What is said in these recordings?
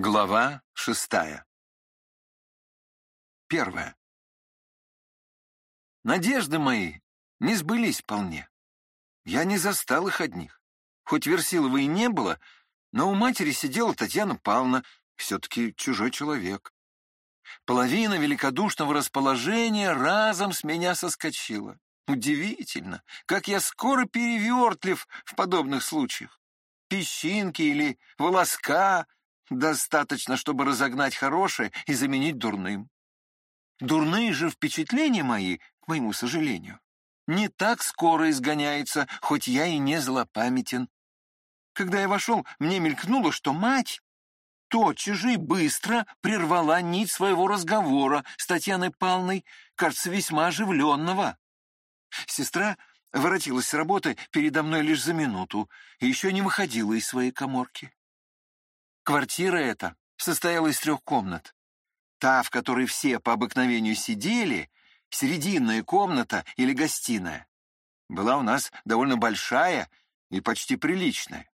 Глава шестая. Первая. Надежды мои не сбылись вполне. Я не застал их одних. Хоть Версилова и не было, но у матери сидела Татьяна Павловна, все-таки чужой человек. Половина великодушного расположения разом с меня соскочила. Удивительно, как я скоро перевертлив в подобных случаях. Песчинки или волоска — Достаточно, чтобы разогнать хорошее и заменить дурным. Дурные же впечатления мои, к моему сожалению, не так скоро изгоняются, хоть я и не злопамятен. Когда я вошел, мне мелькнуло, что мать тотчас же и быстро прервала нить своего разговора с Татьяной Павловной, кажется, весьма оживленного. Сестра воротилась с работы передо мной лишь за минуту и еще не выходила из своей коморки. Квартира эта состояла из трех комнат. Та, в которой все по обыкновению сидели, серединная комната или гостиная, была у нас довольно большая и почти приличная.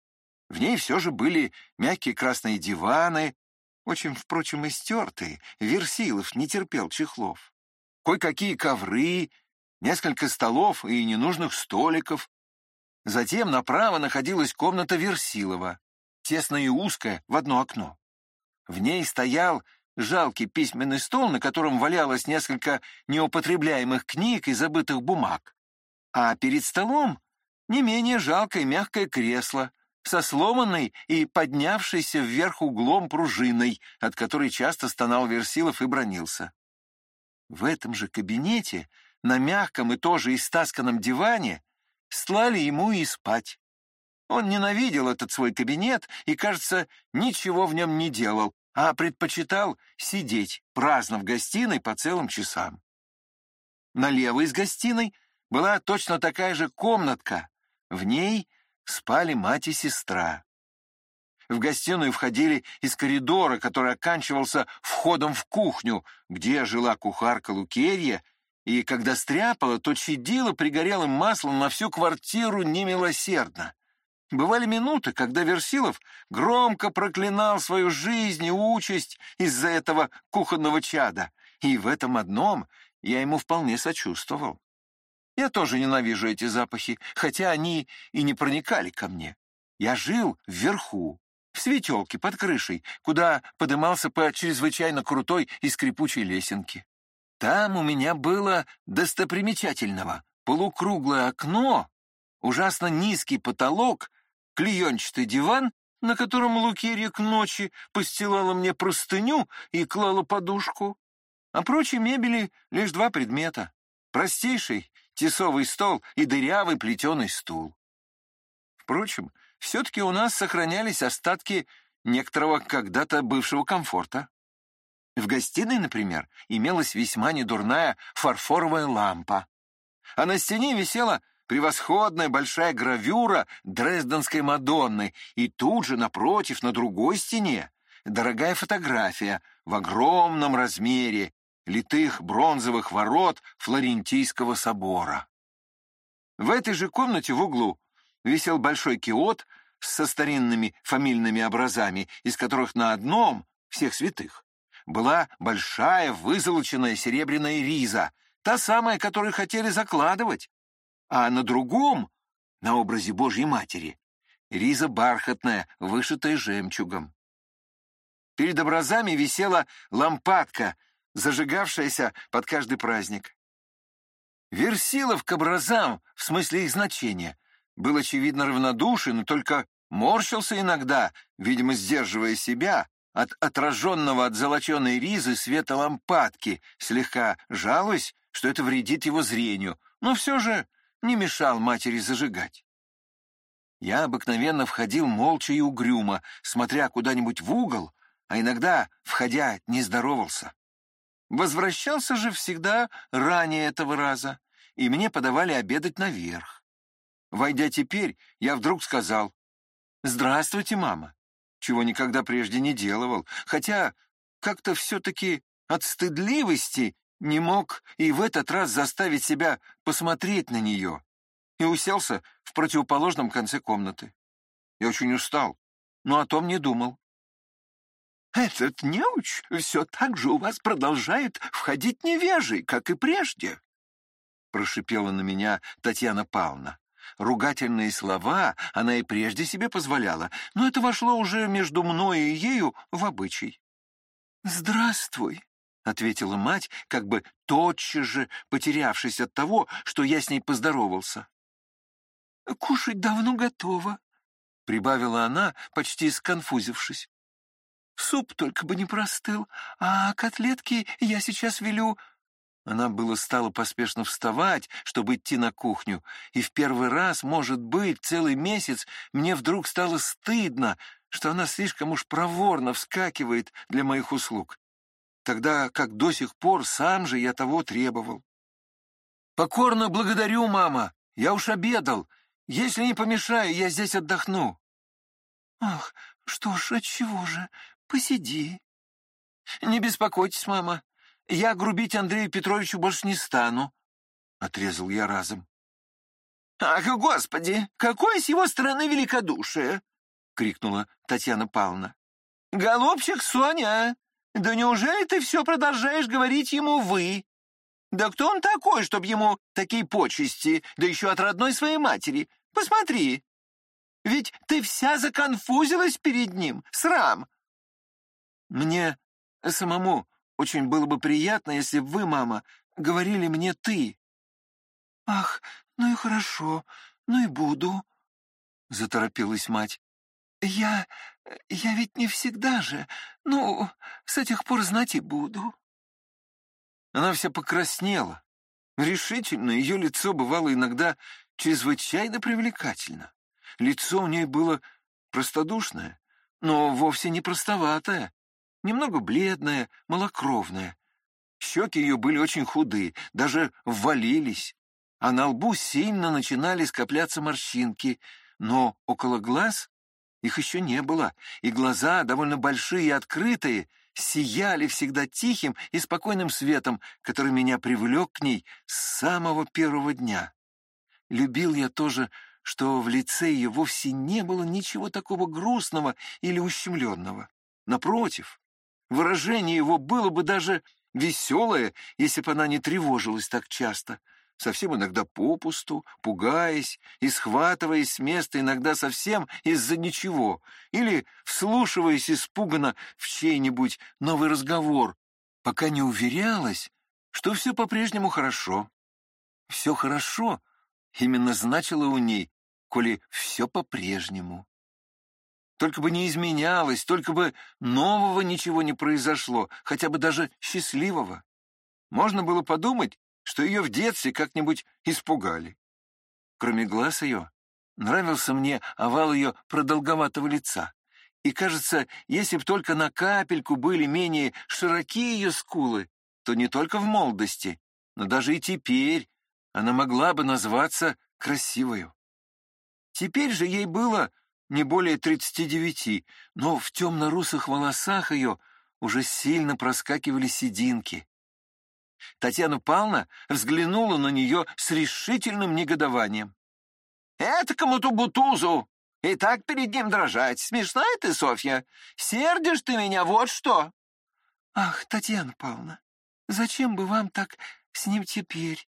В ней все же были мягкие красные диваны, очень, впрочем, истертые, Версилов не терпел чехлов. Кое-какие ковры, несколько столов и ненужных столиков. Затем направо находилась комната Версилова тесная и узкая, в одно окно. В ней стоял жалкий письменный стол, на котором валялось несколько неупотребляемых книг и забытых бумаг. А перед столом не менее жалкое мягкое кресло со сломанной и поднявшейся вверх углом пружиной, от которой часто стонал Версилов и бронился. В этом же кабинете, на мягком и тоже истасканном диване, слали ему и спать. Он ненавидел этот свой кабинет и, кажется, ничего в нем не делал, а предпочитал сидеть праздно в гостиной по целым часам. Налево из гостиной была точно такая же комнатка. В ней спали мать и сестра. В гостиную входили из коридора, который оканчивался входом в кухню, где жила кухарка Лукерья, и когда стряпала, то чадила пригорелым маслом на всю квартиру немилосердно. Бывали минуты, когда Версилов громко проклинал свою жизнь и участь из-за этого кухонного чада, и в этом одном я ему вполне сочувствовал. Я тоже ненавижу эти запахи, хотя они и не проникали ко мне. Я жил вверху, в светелке под крышей, куда подымался по чрезвычайно крутой и скрипучей лесенке. Там у меня было достопримечательного полукруглое окно, ужасно низкий потолок клеенчатый диван, на котором Лукерья к ночи постилала мне простыню и клала подушку, а прочей мебели лишь два предмета — простейший тесовый стол и дырявый плетеный стул. Впрочем, все-таки у нас сохранялись остатки некоторого когда-то бывшего комфорта. В гостиной, например, имелась весьма недурная фарфоровая лампа, а на стене висела превосходная большая гравюра Дрезденской Мадонны, и тут же напротив, на другой стене, дорогая фотография в огромном размере литых бронзовых ворот Флорентийского собора. В этой же комнате в углу висел большой киот со старинными фамильными образами, из которых на одном, всех святых, была большая вызолоченная серебряная риза, та самая, которую хотели закладывать а на другом, на образе Божьей Матери, риза бархатная, вышитая жемчугом. Перед образами висела лампадка, зажигавшаяся под каждый праздник. Версилов к образам, в смысле их значения, был, очевидно, равнодушен, но только морщился иногда, видимо, сдерживая себя от отраженного от золоченой ризы света лампадки, слегка жалуясь, что это вредит его зрению, но все же не мешал матери зажигать. Я обыкновенно входил молча и угрюмо, смотря куда-нибудь в угол, а иногда, входя, не здоровался. Возвращался же всегда ранее этого раза, и мне подавали обедать наверх. Войдя теперь, я вдруг сказал «Здравствуйте, мама», чего никогда прежде не делал, хотя как-то все-таки от стыдливости не мог и в этот раз заставить себя посмотреть на нее, и уселся в противоположном конце комнаты. Я очень устал, но о том не думал. Этот неуч все так же у вас продолжает входить невежий, как и прежде. Прошипела на меня Татьяна Павловна. Ругательные слова она и прежде себе позволяла, но это вошло уже между мной и ею в обычай. «Здравствуй», — ответила мать, как бы тотчас же потерявшись от того, что я с ней поздоровался. «Кушать давно готово», — прибавила она, почти сконфузившись. Суп только бы не простыл, а котлетки я сейчас велю...» Она было стала поспешно вставать, чтобы идти на кухню, и в первый раз, может быть, целый месяц мне вдруг стало стыдно, что она слишком уж проворно вскакивает для моих услуг, тогда как до сих пор сам же я того требовал. «Покорно благодарю, мама, я уж обедал. Если не помешаю, я здесь отдохну». «Ах, что ж, отчего же? Посиди. Не беспокойтесь, мама. Я грубить Андрею Петровичу больше не стану. Отрезал я разом. Ах, господи, какое с его стороны великодушие! Крикнула Татьяна Павловна. Голубчик Соня, да неужели ты все продолжаешь говорить ему «вы»? Да кто он такой, чтобы ему такие почести, да еще от родной своей матери? Посмотри, ведь ты вся законфузилась перед ним, срам. Мне самому очень было бы приятно, если бы вы, мама, говорили мне «ты». «Ах, ну и хорошо, ну и буду», — заторопилась мать. «Я... я ведь не всегда же. Ну, с этих пор знать и буду». Она вся покраснела. Решительно ее лицо бывало иногда чрезвычайно привлекательно. Лицо у ней было простодушное, но вовсе не простоватое, немного бледная, малокровная. Щеки ее были очень худые, даже ввалились, а на лбу сильно начинали скопляться морщинки, но около глаз их еще не было, и глаза, довольно большие и открытые, сияли всегда тихим и спокойным светом, который меня привлек к ней с самого первого дня. Любил я тоже, что в лице ее вовсе не было ничего такого грустного или ущемленного. Напротив, Выражение его было бы даже веселое, если бы она не тревожилась так часто, совсем иногда попусту, пугаясь и схватываясь с места иногда совсем из-за ничего, или вслушиваясь испуганно в чей-нибудь новый разговор, пока не уверялась, что все по-прежнему хорошо. Все хорошо именно значило у ней, коли все по-прежнему. Только бы не изменялось, только бы нового ничего не произошло, хотя бы даже счастливого. Можно было подумать, что ее в детстве как-нибудь испугали. Кроме глаз ее, нравился мне овал ее продолговатого лица. И, кажется, если б только на капельку были менее широкие ее скулы, то не только в молодости, но даже и теперь она могла бы назваться красивою. Теперь же ей было не более тридцати девяти, но в темно-русых волосах ее уже сильно проскакивали сединки. Татьяна Павловна взглянула на нее с решительным негодованием. «Это кому-то бутузу! И так перед ним дрожать. Смешная ты, Софья! Сердишь ты меня, вот что!» «Ах, Татьяна Павловна, зачем бы вам так с ним теперь?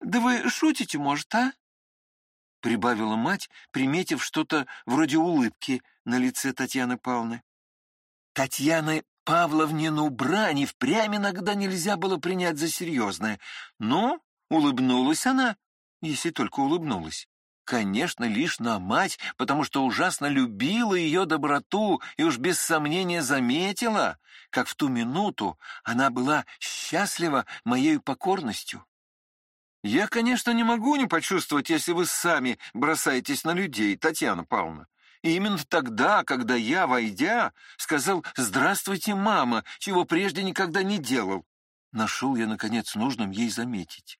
Да вы шутите, может, а?» прибавила мать, приметив что-то вроде улыбки на лице Татьяны Павловны. Татьяны Павловнину брань и впрямь иногда нельзя было принять за серьезное, но улыбнулась она, если только улыбнулась. Конечно, лишь на мать, потому что ужасно любила ее доброту и уж без сомнения заметила, как в ту минуту она была счастлива моей покорностью. Я, конечно, не могу не почувствовать, если вы сами бросаетесь на людей, Татьяна Павловна. И именно тогда, когда я, войдя, сказал «Здравствуйте, мама», чего прежде никогда не делал, нашел я, наконец, нужным ей заметить.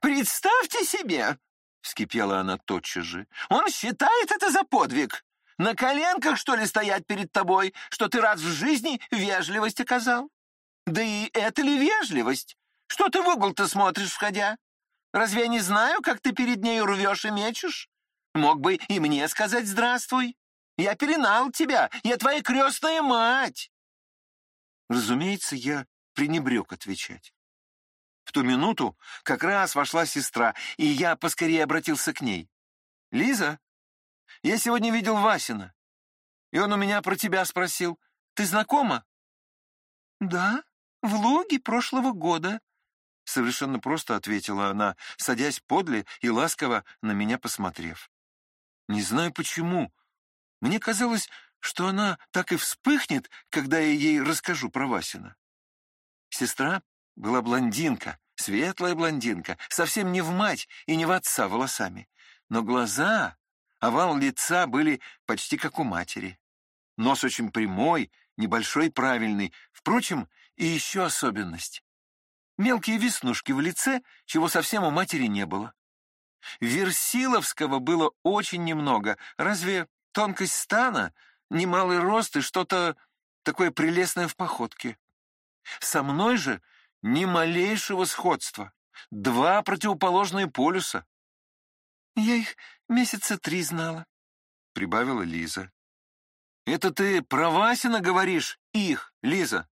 «Представьте себе!» — вскипела она тотчас же. «Он считает это за подвиг. На коленках, что ли, стоять перед тобой, что ты раз в жизни вежливость оказал? Да и это ли вежливость? Что ты в угол-то смотришь, входя? Разве я не знаю, как ты перед ней рвешь и мечешь? Мог бы и мне сказать «здравствуй». Я перенал тебя, я твоя крестная мать!» Разумеется, я пренебрег отвечать. В ту минуту как раз вошла сестра, и я поскорее обратился к ней. «Лиза, я сегодня видел Васина, и он у меня про тебя спросил. Ты знакома?» «Да, в Луге прошлого года», — совершенно просто ответила она, садясь подле и ласково на меня посмотрев. Не знаю почему. Мне казалось, что она так и вспыхнет, когда я ей расскажу про Васина. Сестра была блондинка, светлая блондинка, совсем не в мать и не в отца волосами. Но глаза, овал лица были почти как у матери. Нос очень прямой, небольшой правильный. Впрочем, и еще особенность. Мелкие веснушки в лице, чего совсем у матери не было. Версиловского было очень немного. Разве тонкость стана, немалый рост и что-то такое прелестное в походке? Со мной же ни малейшего сходства. Два противоположные полюса. «Я их месяца три знала», — прибавила Лиза. «Это ты про Васина говоришь? Их, Лиза.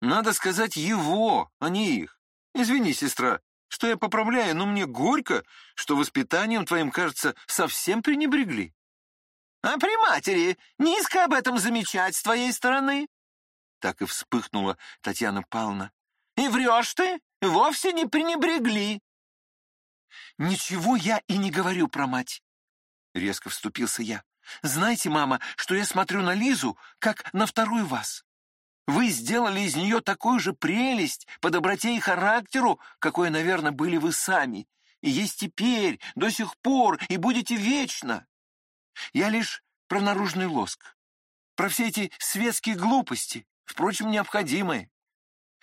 Надо сказать его, а не их. Извини, сестра, что я поправляю, но мне горько, что воспитанием твоим, кажется, совсем пренебрегли». «А при матери низко об этом замечать с твоей стороны?» Так и вспыхнула Татьяна Павловна. «И врешь ты? Вовсе не пренебрегли!» «Ничего я и не говорю про мать!» Резко вступился я. «Знаете, мама, что я смотрю на Лизу, как на вторую вас. Вы сделали из нее такую же прелесть по доброте и характеру, какой, наверное, были вы сами, и есть теперь, до сих пор, и будете вечно. Я лишь про наружный лоск, про все эти светские глупости, впрочем, необходимые.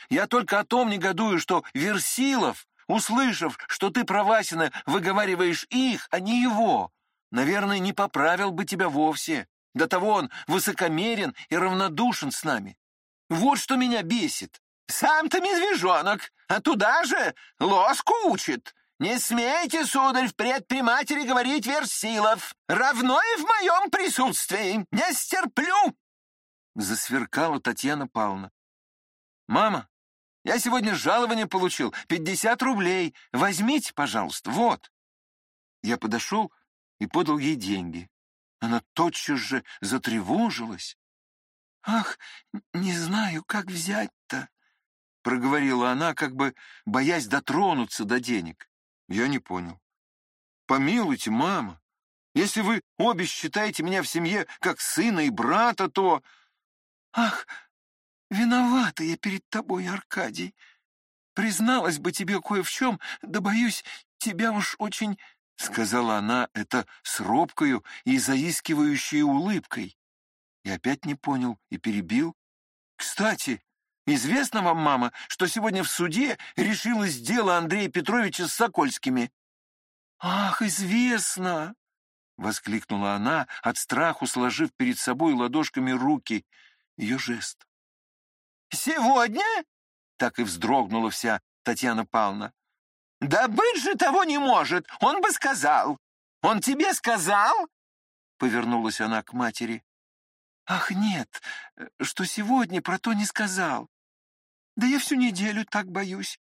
Я только о том негодую, что Версилов, услышав, что ты про Васина выговариваешь их, а не его, наверное, не поправил бы тебя вовсе. До того он высокомерен и равнодушен с нами. Вот что меня бесит. Сам-то медвежонок, а туда же лоску учит. Не смейте, сударь, впредь при матери говорить Версилов. Равно и в моем присутствии. Не стерплю. Засверкала Татьяна Павловна. Мама, я сегодня жалование получил, пятьдесят рублей. Возьмите, пожалуйста, вот. Я подошел и подал ей деньги. Она тотчас же затревожилась. «Ах, не знаю, как взять-то», — проговорила она, как бы боясь дотронуться до денег. Я не понял. «Помилуйте, мама, если вы обе считаете меня в семье как сына и брата, то...» «Ах, виновата я перед тобой, Аркадий. Призналась бы тебе кое в чем, да, боюсь, тебя уж очень...» — сказала она это с робкою и заискивающей улыбкой. И опять не понял и перебил. «Кстати, известно вам, мама, что сегодня в суде решилось дело Андрея Петровича с Сокольскими?» «Ах, известно!» — воскликнула она, от страху сложив перед собой ладошками руки. Ее жест. «Сегодня?» — так и вздрогнула вся Татьяна Павловна. «Да быть же того не может! Он бы сказал! Он тебе сказал?» Повернулась она к матери. «Ах, нет, э, что сегодня про то не сказал. Да я всю неделю так боюсь.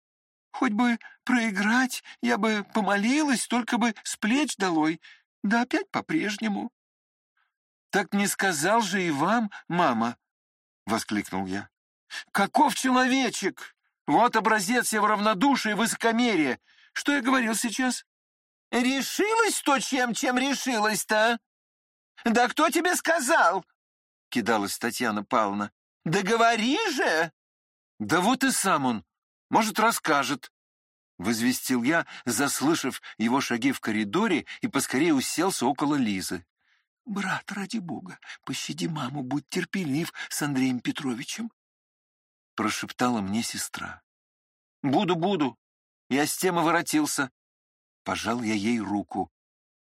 Хоть бы проиграть, я бы помолилась, только бы с плеч долой, да опять по-прежнему». «Так не сказал же и вам, мама!» — воскликнул я. «Каков человечек! Вот образец его равнодушия и высокомерия! Что я говорил сейчас?» «Решилась то, чем, чем решилась-то? Да кто тебе сказал?» — кидалась Татьяна Павловна. «Да говори же!» «Да вот и сам он. Может, расскажет», — возвестил я, заслышав его шаги в коридоре и поскорее уселся около Лизы. «Брат, ради бога, пощади маму, будь терпелив с Андреем Петровичем», — прошептала мне сестра. «Буду, буду. Я с тем и воротился». Пожал я ей руку.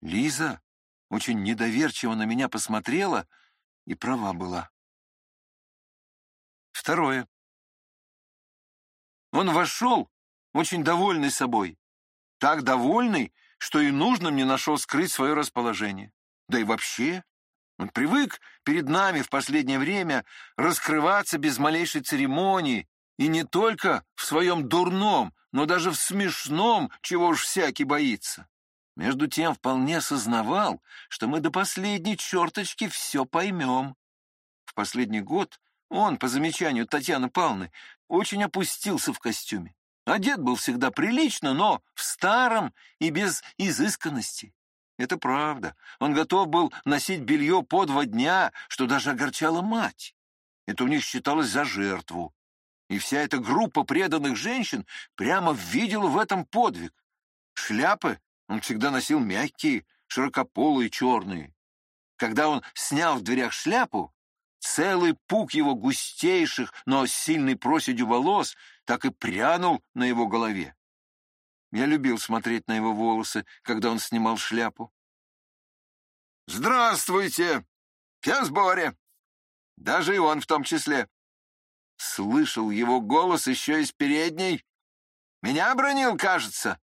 Лиза очень недоверчиво на меня посмотрела — и права была. Второе. Он вошел, очень довольный собой. Так довольный, что и нужно мне нашел скрыть свое расположение. Да и вообще, Он привык перед нами в последнее время раскрываться без малейшей церемонии, и не только в своем дурном, но даже в смешном, чего уж всякий боится. Между тем вполне осознавал, что мы до последней черточки все поймем. В последний год он, по замечанию Татьяны Павловны, очень опустился в костюме. Одет был всегда прилично, но в старом и без изысканности. Это правда. Он готов был носить белье по два дня, что даже огорчало мать. Это у них считалось за жертву. И вся эта группа преданных женщин прямо видела в этом подвиг. Шляпы он всегда носил мягкие, широкополые, черные. Когда он снял в дверях шляпу, целый пук его густейших, но с сильной проседью волос так и прянул на его голове. Я любил смотреть на его волосы, когда он снимал шляпу. «Здравствуйте! Я в сборе!» Даже и он в том числе. Слышал его голос еще из передней. «Меня обронил, кажется!»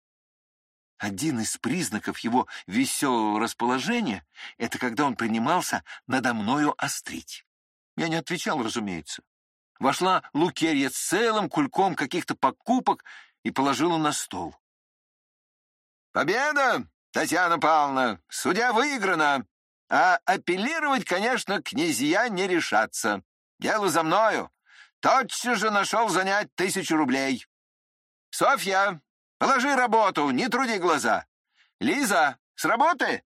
Один из признаков его веселого расположения — это когда он принимался надо мною острить. Я не отвечал, разумеется. Вошла Лукерья с целым кульком каких-то покупок и положила на стол. «Победа, Татьяна Павловна! Судья выиграна! А апеллировать, конечно, князья не решатся. Дело за мною. Тотчас же нашел занять тысячу рублей. Софья, положи работу, не труди глаза. Лиза, с работы?»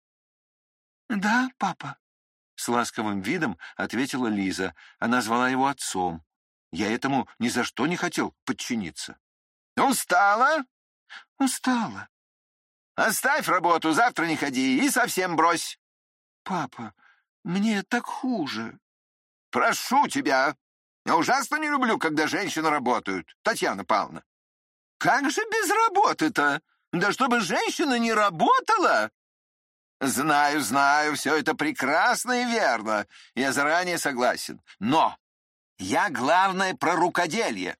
«Да, папа», — с ласковым видом ответила Лиза. Она звала его отцом. Я этому ни за что не хотел подчиниться. «Устала?» «Устала». Оставь работу, завтра не ходи и совсем брось. Папа, мне так хуже. Прошу тебя. Я ужасно не люблю, когда женщины работают, Татьяна Павловна. Как же без работы-то? Да чтобы женщина не работала? Знаю, знаю, все это прекрасно и верно. Я заранее согласен. Но я главное про рукоделие.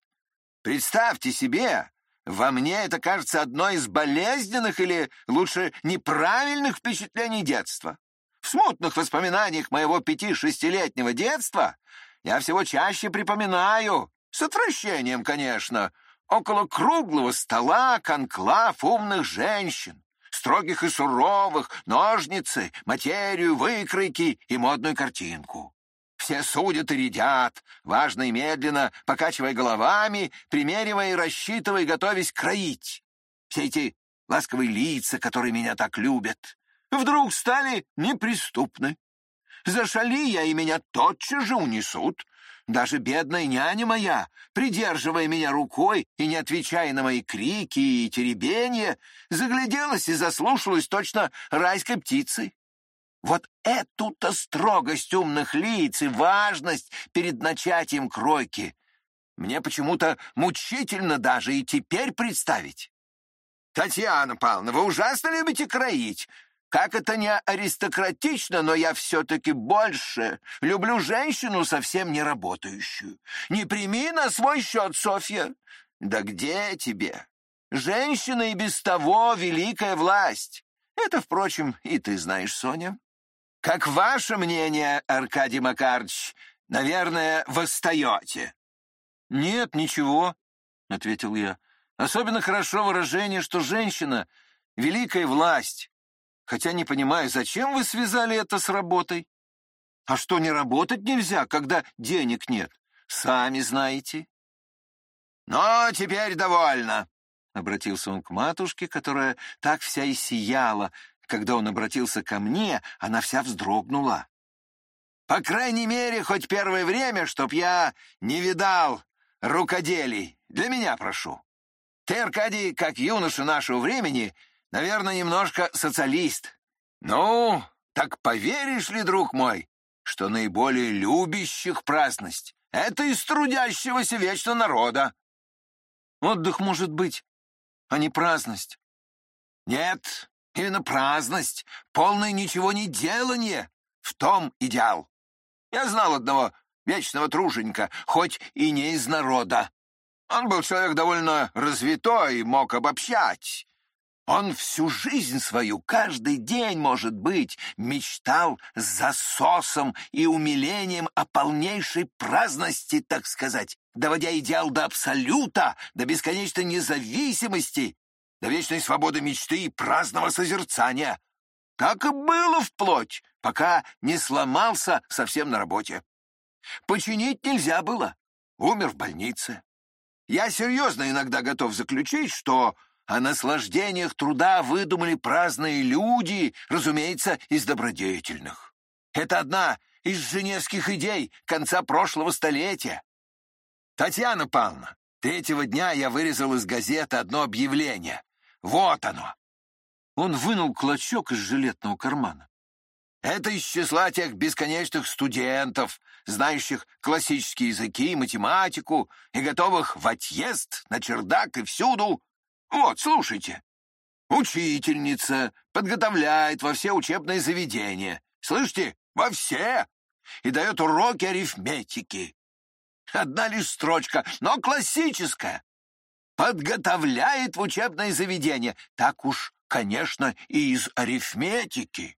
Представьте себе, во мне это кажется одной из болезненных или, лучше, неправильных впечатлений детства. В смутных воспоминаниях моего пяти-шестилетнего детства я всего чаще припоминаю, с отвращением, конечно, около круглого стола конклав умных женщин, строгих и суровых, ножницы, материю, выкройки и модную картинку. Все судят и рядят, важно и медленно, покачивая головами, примеривая и рассчитывая, готовясь кроить. Все эти ласковые лица, которые меня так любят, вдруг стали неприступны. Зашали я, и меня тотчас же унесут. Даже бедная няня моя, придерживая меня рукой и не отвечая на мои крики и теребения, загляделась и заслушалась точно райской птицей. Вот эту-то строгость умных лиц и важность перед начатием кройки мне почему-то мучительно даже и теперь представить. Татьяна Павловна, вы ужасно любите кроить. Как это не аристократично, но я все-таки больше люблю женщину, совсем не работающую. Не прими на свой счет, Софья. Да где тебе? Женщина и без того великая власть. Это, впрочем, и ты знаешь, Соня. Как ваше мнение, Аркадий Макарович, наверное, восстаете? Нет, ничего, — ответил я. Особенно хорошо выражение, что женщина — великая власть. Хотя не понимаю, зачем вы связали это с работой? А что, не работать нельзя, когда денег нет? Сами знаете. Но теперь довольно, — обратился он к матушке, которая так вся и сияла, когда он обратился ко мне, она вся вздрогнула. «По крайней мере, хоть первое время, чтоб я не видал рукоделий. Для меня прошу. Ты, Аркадий, как юноша нашего времени, наверное, немножко социалист. Ну, так поверишь ли, друг мой, что наиболее любящих праздность — это из трудящегося вечно народа?» «Отдых может быть, а не праздность». «Нет, Именно праздность, полное ничего не делание. В том идеал. Я знал одного вечного труженика, хоть и не из народа. Он был человек довольно развитой и мог обобщать. Он всю жизнь свою, каждый день, может быть, мечтал с засосом и умилением о полнейшей праздности, так сказать, доводя идеал до абсолюта, до бесконечной независимости, до вечной свободы мечты и праздного созерцания. Так и было вплоть, пока не сломался совсем на работе. Починить нельзя было. Умер в больнице. Я серьезно иногда готов заключить, что о наслаждениях труда выдумали праздные люди, разумеется, из добродетельных. Это одна из женевских идей конца прошлого столетия. Татьяна Павловна, третьего дня я вырезал из газеты одно объявление. Вот оно. Он вынул клочок из жилетного кармана. Это из числа тех бесконечных студентов, знающих классические языки, математику и готовых в отъезд на чердак и всюду вот, слушайте. Учительница подготовляет во все учебные заведения. Слышите? Во все. И дает уроки арифметики. Одна лишь строчка, но классическая. Подготовляет в учебное заведение. Так уж, конечно, и из арифметики.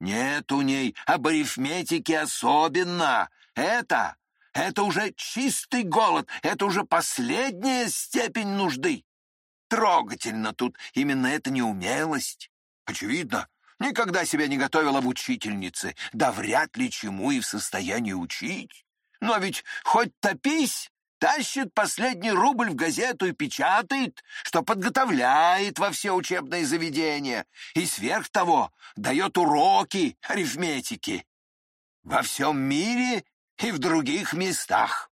Нет у ней об арифметике особенно. Это, это уже чистый голод, это уже последняя степень нужды. Трогательно тут именно эта неумелость. Очевидно, никогда себя не готовила в учительнице, да вряд ли чему и в состоянии учить. Но ведь хоть топись, тащит последний рубль в газету и печатает, что подготовляет во все учебные заведения, и сверх того дает уроки арифметики. Во всем мире и в других местах.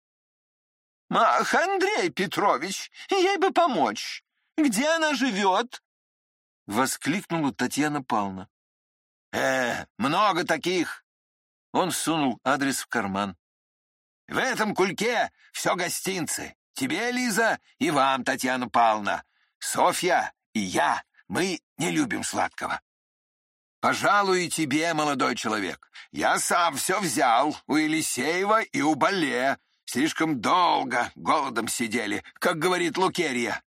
«Ах, Андрей Петрович, ей бы помочь. Где она живет?» — воскликнула Татьяна Павловна. «Э, много таких!» Он сунул адрес в карман. «В этом кульке все гостинцы. Тебе, Лиза, и вам, Татьяна Павловна. Софья и я, мы не любим сладкого. Пожалуй, и тебе, молодой человек. Я сам все взял у Елисеева и у Бале. Слишком долго голодом сидели, как говорит Лукерья.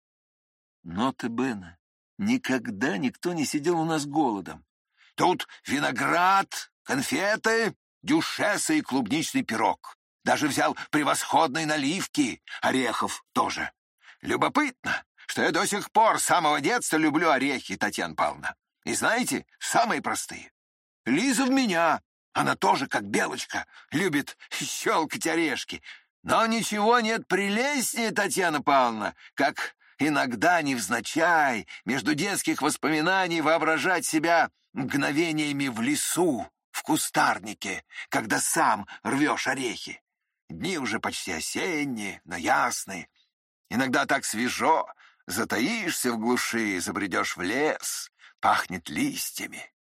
Ноты Бена. Никогда никто не сидел у нас голодом. Тут виноград, конфеты, дюшесы и клубничный пирог. Даже взял превосходные наливки, орехов тоже. Любопытно, что я до сих пор с самого детства люблю орехи, Татьяна Павловна. И знаете, самые простые. Лиза в меня, она тоже, как белочка, любит щелкать орешки. Но ничего нет прелестнее, Татьяна Павловна, как иногда невзначай между детских воспоминаний воображать себя мгновениями в лесу, в кустарнике, когда сам рвешь орехи. Дни уже почти осенние, но ясные. Иногда так свежо, затаишься в глуши, забредешь в лес, пахнет листьями.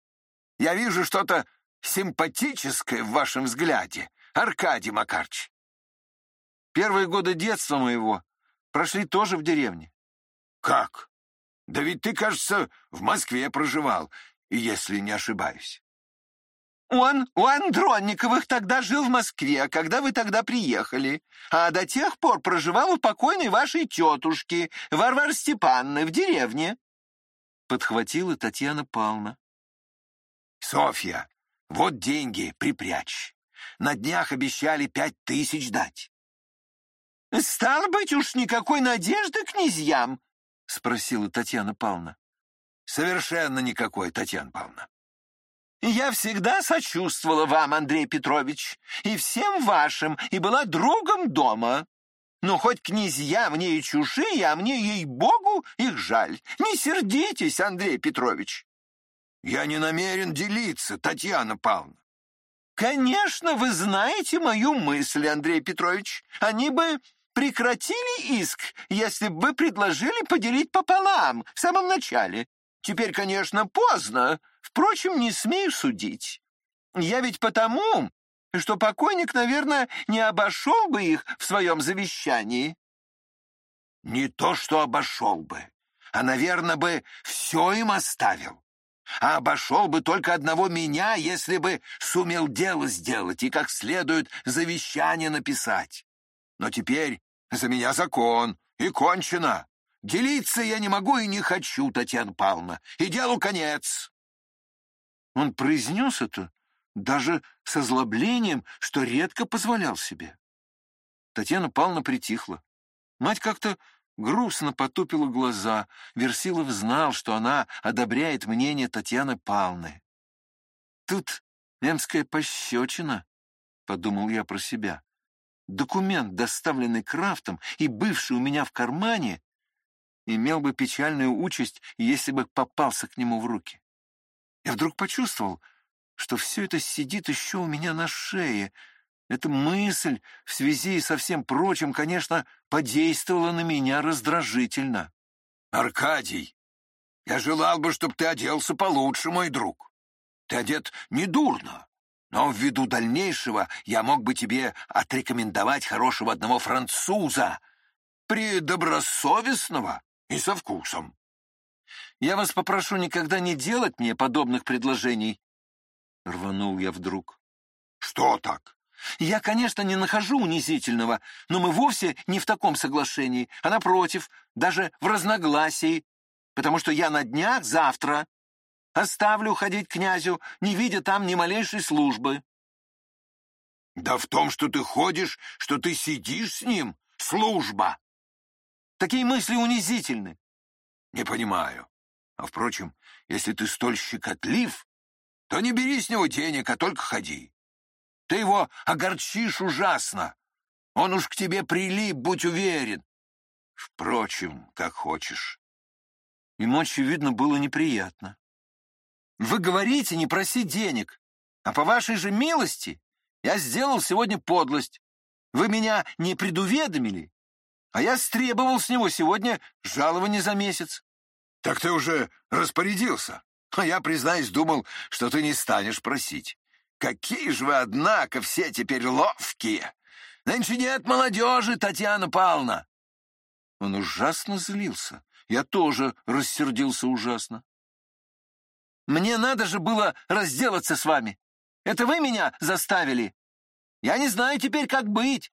Я вижу что-то симпатическое в вашем взгляде, Аркадий Макарч. Первые годы детства моего прошли тоже в деревне. «Как? Да ведь ты, кажется, в Москве проживал, если не ошибаюсь». «Он у Андронниковых тогда жил в Москве, когда вы тогда приехали, а до тех пор проживал у покойной вашей тетушки, Варвары Степанны, в деревне». Подхватила Татьяна Павловна. «Софья, вот деньги, припрячь. На днях обещали пять тысяч дать». «Стало быть, уж никакой надежды князьям», — спросила Татьяна Павловна. «Совершенно никакой, Татьяна Павловна». «Я всегда сочувствовала вам, Андрей Петрович, и всем вашим, и была другом дома. Но хоть князья мне и чужие, а мне, ей-богу, их жаль. Не сердитесь, Андрей Петрович». «Я не намерен делиться, Татьяна Павловна». «Конечно, вы знаете мою мысль, Андрей Петрович. Они бы прекратили иск, если бы предложили поделить пополам в самом начале. Теперь, конечно, поздно, впрочем, не смею судить. Я ведь потому, что покойник, наверное, не обошел бы их в своем завещании. Не то, что обошел бы, а, наверное, бы все им оставил. А обошел бы только одного меня, если бы сумел дело сделать и как следует завещание написать. Но теперь за меня закон, и кончено. Делиться я не могу и не хочу, Татьяна Павловна, и делу конец. Он произнес это даже с озлоблением, что редко позволял себе. Татьяна Павловна притихла. Мать как-то грустно потупила глаза. Версилов знал, что она одобряет мнение Татьяны Павловны. «Тут эмская пощечина», — подумал я про себя. Документ, доставленный Крафтом и бывший у меня в кармане, имел бы печальную участь, если бы попался к нему в руки. Я вдруг почувствовал, что все это сидит еще у меня на шее. Эта мысль в связи со всем прочим, конечно, подействовала на меня раздражительно. «Аркадий, я желал бы, чтобы ты оделся получше, мой друг. Ты одет недурно, но ввиду дальнейшего я мог бы тебе отрекомендовать хорошего одного француза, предобросовестного и со вкусом. Я вас попрошу никогда не делать мне подобных предложений. Рванул я вдруг. Что так? Я, конечно, не нахожу унизительного, но мы вовсе не в таком соглашении, а напротив, даже в разногласии, потому что я на днях завтра оставлю ходить князю, не видя там ни малейшей службы. Да в том, что ты ходишь, что ты сидишь с ним, служба. Такие мысли унизительны. Не понимаю. А, впрочем, если ты столь щекотлив, то не бери с него денег, а только ходи. Ты его огорчишь ужасно. Он уж к тебе прилип, будь уверен. Впрочем, как хочешь. Ему, очевидно, было неприятно. Вы говорите, не проси денег, а по вашей же милости я сделал сегодня подлость. Вы меня не предуведомили, а я стребовал с него сегодня жалование за месяц. Так ты уже распорядился, а я, признаюсь, думал, что ты не станешь просить. Какие же вы, однако, все теперь ловкие! Нынче нет молодежи, Татьяна Павловна!» Он ужасно злился. Я тоже рассердился ужасно. «Мне надо же было разделаться с вами. Это вы меня заставили. Я не знаю теперь, как быть».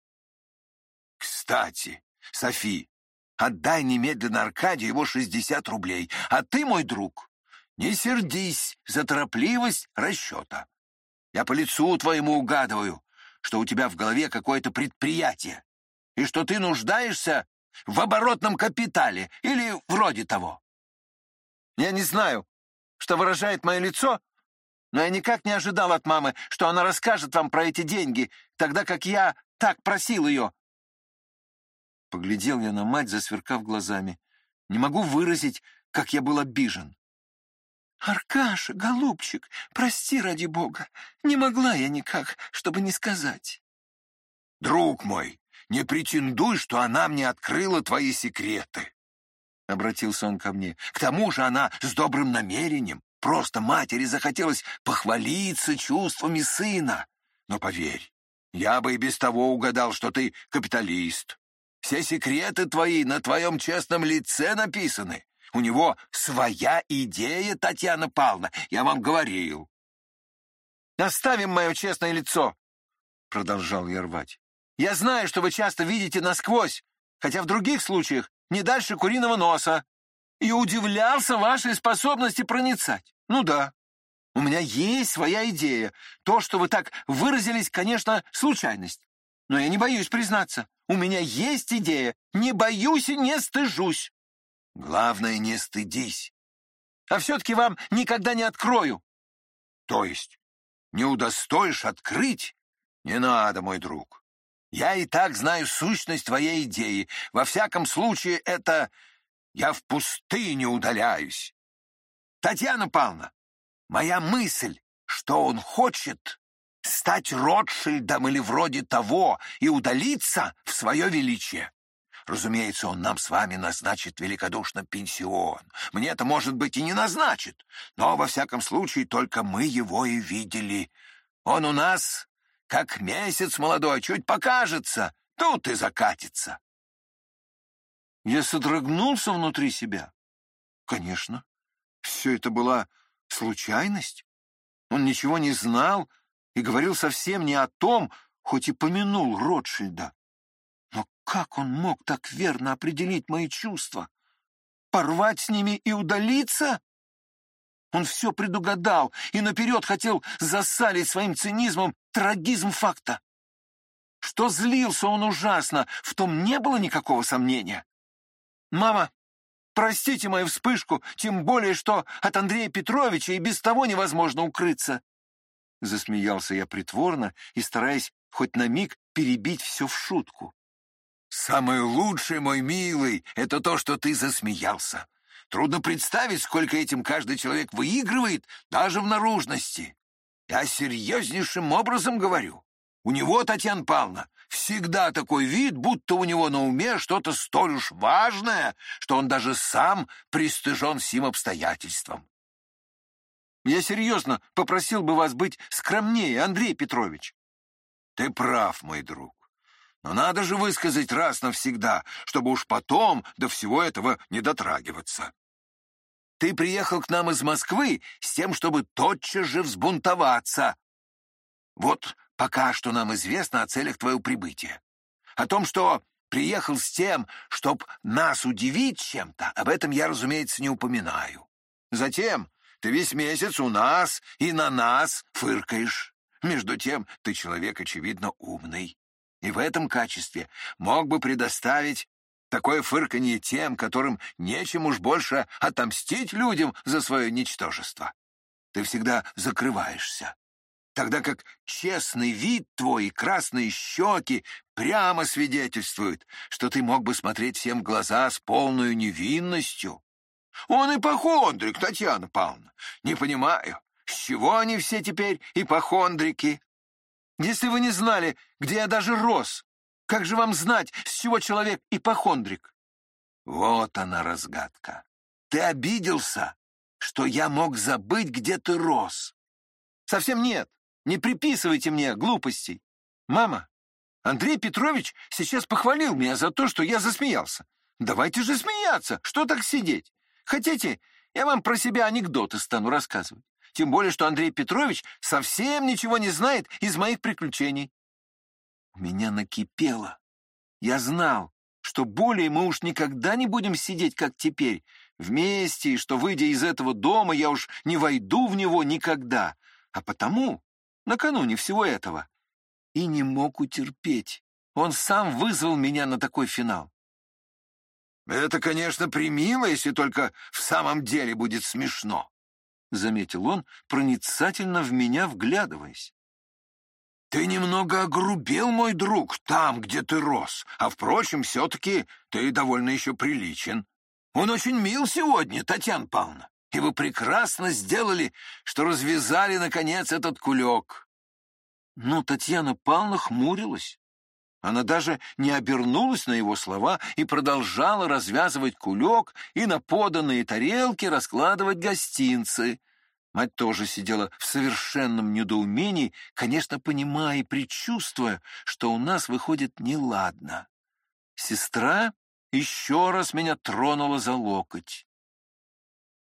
«Кстати, Софи, отдай немедленно Аркадию его шестьдесят рублей, а ты, мой друг, не сердись за торопливость расчета. Я по лицу твоему угадываю, что у тебя в голове какое-то предприятие, и что ты нуждаешься в оборотном капитале или вроде того. Я не знаю, что выражает мое лицо, но я никак не ожидал от мамы, что она расскажет вам про эти деньги, тогда как я так просил ее. Поглядел я на мать, засверкав глазами. Не могу выразить, как я был обижен. «Аркаша, голубчик, прости ради бога, не могла я никак, чтобы не сказать». «Друг мой, не претендуй, что она мне открыла твои секреты», — обратился он ко мне. «К тому же она с добрым намерением. Просто матери захотелось похвалиться чувствами сына. Но поверь, я бы и без того угадал, что ты капиталист. Все секреты твои на твоем честном лице написаны. У него своя идея, Татьяна Павловна, я вам говорил. «Оставим мое честное лицо», — продолжал я рвать. «Я знаю, что вы часто видите насквозь, хотя в других случаях не дальше куриного носа, и удивлялся вашей способности проницать. Ну да, у меня есть своя идея. То, что вы так выразились, конечно, случайность. Но я не боюсь признаться. У меня есть идея. Не боюсь и не стыжусь. Главное, не стыдись. А все-таки вам никогда не открою. То есть не удостоишь открыть? Не надо, мой друг. Я и так знаю сущность твоей идеи. Во всяком случае, это... Я в пустыне удаляюсь. Татьяна Павловна, моя мысль, что он хочет стать Ротшильдом или вроде того и удалиться в свое величие. Разумеется, он нам с вами назначит великодушно пенсион. Мне это, может быть, и не назначит, но, во всяком случае, только мы его и видели. Он у нас, как месяц молодой, чуть покажется, тут и закатится. Я содрогнулся внутри себя. Конечно, все это была случайность. Он ничего не знал и говорил совсем не о том, хоть и помянул Ротшильда. Но как он мог так верно определить мои чувства? порвать с ними и удалиться? Он все предугадал и наперед хотел засалить своим цинизмом трагизм факта. Что злился он ужасно, в том не было никакого сомнения. «Мама, простите мою вспышку, тем более, что от Андрея Петровича и без того невозможно укрыться». Засмеялся я притворно и стараясь хоть на миг перебить все в шутку. «Самое лучшее, мой милый, это то, что ты засмеялся. Трудно представить, сколько этим каждый человек выигрывает, даже в наружности. Я серьезнейшим образом говорю. У него, Татьяна Павловна, всегда такой вид, будто у него на уме что-то столь уж важное, что он даже сам пристыжен всем обстоятельствам. Я серьезно попросил бы вас быть скромнее, Андрей Петрович. Ты прав, мой друг. Но надо же высказать раз навсегда, чтобы уж потом до всего этого не дотрагиваться. Ты приехал к нам из Москвы с тем, чтобы тотчас же взбунтоваться. Вот пока что нам известно о целях твоего прибытия. О том, что приехал с тем, чтоб нас удивить чем-то, об этом я, разумеется, не упоминаю. Затем ты весь месяц у нас и на нас фыркаешь. Между тем ты человек, очевидно, умный. И в этом качестве мог бы предоставить Такое фырканье тем, которым нечем уж больше отомстить людям за свое ничтожество. Ты всегда закрываешься, тогда как честный вид твой и красные щеки прямо свидетельствуют, что ты мог бы смотреть всем в глаза с полной невинностью. Он ипохондрик, Татьяна Павловна. Не понимаю, с чего они все теперь ипохондрики? Если вы не знали, где я даже рос, как же вам знать, с чего человек ипохондрик? Вот она разгадка. Ты обиделся, что я мог забыть, где ты рос. Совсем нет. Не приписывайте мне глупостей. Мама, Андрей Петрович сейчас похвалил меня за то, что я засмеялся. Давайте же смеяться, что так сидеть? Хотите, я вам про себя анекдоты стану рассказывать. Тем более, что Андрей Петрович совсем ничего не знает из моих приключений. У меня накипело. Я знал, что более мы уж никогда не будем сидеть, как теперь, вместе, и что, выйдя из этого дома, я уж не войду в него никогда. А потому, накануне всего этого, и не мог утерпеть. Он сам вызвал меня на такой финал. «Это, конечно, примило, если только в самом деле будет смешно», — заметил он, проницательно в меня вглядываясь. Ты немного огрубел, мой друг, там, где ты рос, а, впрочем, все-таки ты довольно еще приличен. Он очень мил сегодня, Татьяна Павловна, и вы прекрасно сделали, что развязали, наконец, этот кулек. Ну, Татьяна Павловна хмурилась. Она даже не обернулась на его слова и продолжала развязывать кулек и на поданные тарелки раскладывать гостинцы — Мать тоже сидела в совершенном недоумении, конечно, понимая и предчувствуя, что у нас выходит неладно. Сестра еще раз меня тронула за локоть.